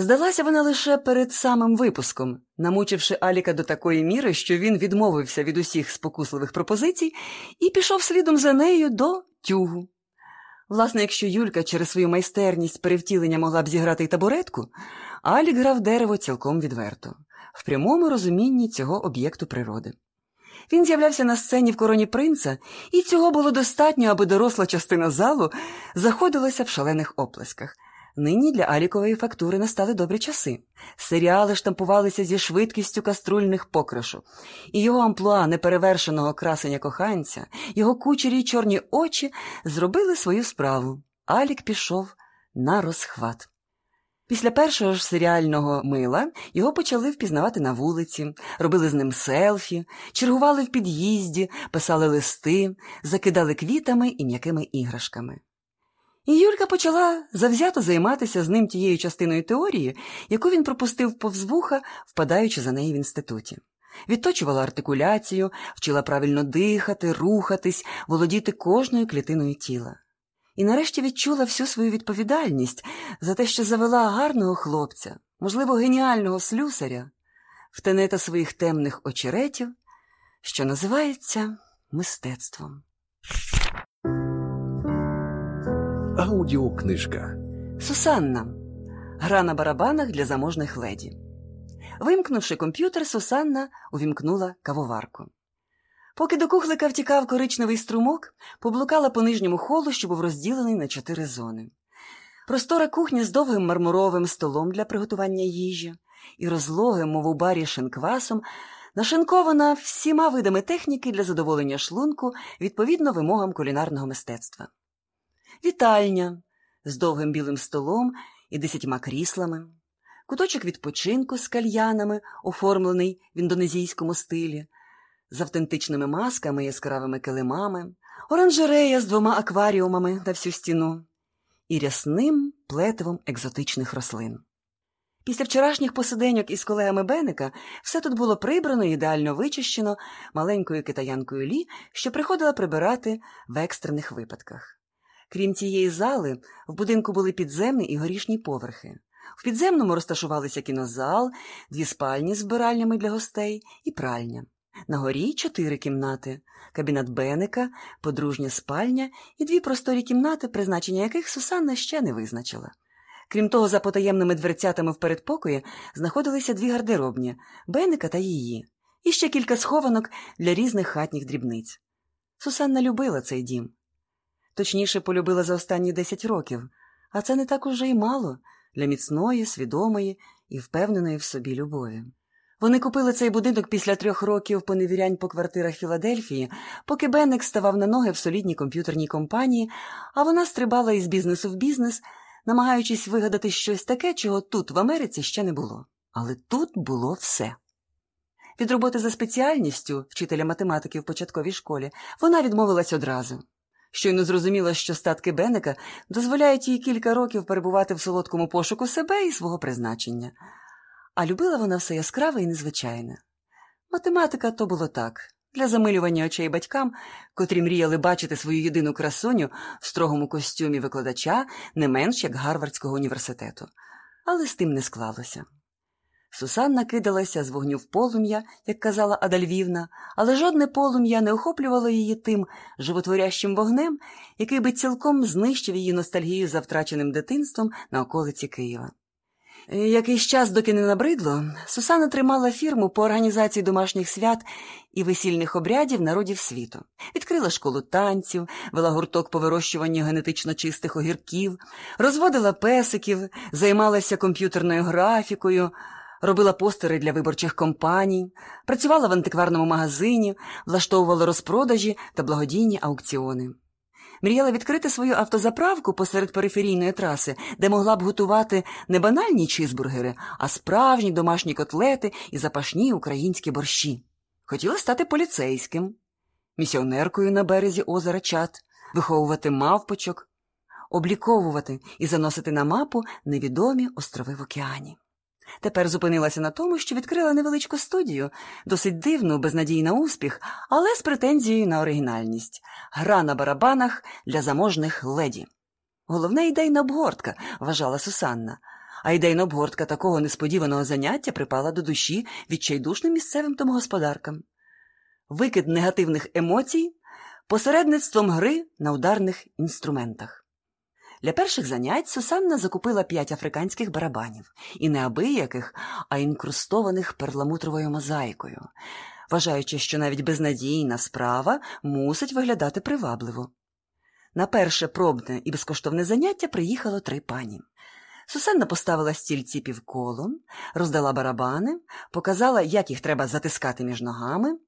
Здалася вона лише перед самим випуском, намучивши Аліка до такої міри, що він відмовився від усіх спокусливих пропозицій і пішов слідом за нею до тюгу. Власне, якщо Юлька через свою майстерність перевтілення могла б зіграти й табуретку, Алік грав дерево цілком відверто, в прямому розумінні цього об'єкту природи. Він з'являвся на сцені в короні принца, і цього було достатньо, аби доросла частина залу заходилася в шалених оплесках. Нині для Алікової фактури настали добрі часи. Серіали штампувалися зі швидкістю каструльних покришу, і його амплуа неперевершеного красення коханця, його кучері й чорні очі зробили свою справу. Алік пішов на розхват. Після першого ж серіального мила його почали впізнавати на вулиці, робили з ним селфі, чергували в під'їзді, писали листи, закидали квітами і м'якими іграшками. І Юлька почала завзято займатися з ним тією частиною теорії, яку він пропустив повз вуха, впадаючи за неї в інституті. Відточувала артикуляцію, вчила правильно дихати, рухатись, володіти кожною клітиною тіла. І нарешті відчула всю свою відповідальність за те, що завела гарного хлопця, можливо, геніального слюсаря, в тенета своїх темних очеретів, що називається мистецтвом. Аудіокнижка. Сусанна. Гра на барабанах для заможних леді. Вимкнувши комп'ютер, Сусанна увімкнула кавоварку. Поки до кухлика втікав коричневий струмок, поблукала по нижньому холу, що був розділений на чотири зони. Простора кухня з довгим мармуровим столом для приготування їжі і розлогим, мов у барі шинквасом, нашинкована всіма видами техніки для задоволення шлунку відповідно вимогам кулінарного мистецтва. Вітальня з довгим білим столом і десятьма кріслами, куточок відпочинку з кальянами, оформлений в індонезійському стилі, з автентичними масками яскравими килимами, оранжерея з двома акваріумами на всю стіну і рясним плетивом екзотичних рослин. Після вчорашніх посиденьок із колегами Беника все тут було прибрано і ідеально вичищено маленькою китаянкою Лі, що приходила прибирати в екстрених випадках. Крім цієї зали, в будинку були підземні і горішні поверхи. В підземному розташувалися кінозал, дві спальні з вбиральнями для гостей і пральня. На горі чотири кімнати, кабінет Беника, подружня спальня і дві просторі кімнати, призначення яких Сусанна ще не визначила. Крім того, за потаємними дверцятами в передпокої знаходилися дві гардеробні Беника та її, і ще кілька схованок для різних хатніх дрібниць. Сусанна любила цей дім. Точніше, полюбила за останні десять років, а це не так уже й мало для міцної, свідомої і впевненої в собі любові. Вони купили цей будинок після трьох років поневірянь по квартирах Філадельфії, поки Бенник ставав на ноги в солідній комп'ютерній компанії, а вона стрибала із бізнесу в бізнес, намагаючись вигадати щось таке, чого тут, в Америці, ще не було. Але тут було все. Від роботи за спеціальністю вчителя математики в початковій школі вона відмовилась одразу. Щойно зрозуміла, що статки Бенека дозволяють їй кілька років перебувати в солодкому пошуку себе і свого призначення. А любила вона все яскраве і незвичайне. Математика то було так для замилювання очей батькам, котрі мріяли бачити свою єдину красуню в строгому костюмі викладача не менш як Гарвардського університету. Але з тим не склалося. Сусанна кидалася з вогню в полум'я, як казала Адальвівна, але жодне полум'я не охоплювало її тим животворящим вогнем, який би цілком знищив її ностальгію за втраченим дитинством на околиці Києва. Якийсь час, доки не набридло, Сусана тримала фірму по організації домашніх свят і весільних обрядів народів світу, відкрила школу танців, вела гурток по вирощуванню генетично чистих огірків, розводила песиків, займалася комп'ютерною графікою робила постери для виборчих компаній, працювала в антикварному магазині, влаштовувала розпродажі та благодійні аукціони. Мріяла відкрити свою автозаправку посеред периферійної траси, де могла б готувати не банальні чизбургери, а справжні домашні котлети і запашні українські борщі. Хотіла стати поліцейським, місіонеркою на березі озера Чат, виховувати мавпочок, обліковувати і заносити на мапу невідомі острови в океані. Тепер зупинилася на тому, що відкрила невеличку студію, досить дивну, безнадій на успіх, але з претензією на оригінальність гра на барабанах для заможних леді. Головна ідейна обгортка, вважала Сусанна. а ідейна обгортка такого несподіваного заняття припала до душі відчайдушним місцевим домогосподаркам. Викид негативних емоцій посередництвом гри на ударних інструментах. Для перших занять Сусанна закупила п'ять африканських барабанів і не абияких, а інкрустованих перламутровою мозаїкою, вважаючи, що навіть безнадійна справа мусить виглядати привабливо. На перше пробне і безкоштовне заняття приїхало три пані. Сусанна поставила стільці півколом, роздала барабани, показала, як їх треба затискати між ногами,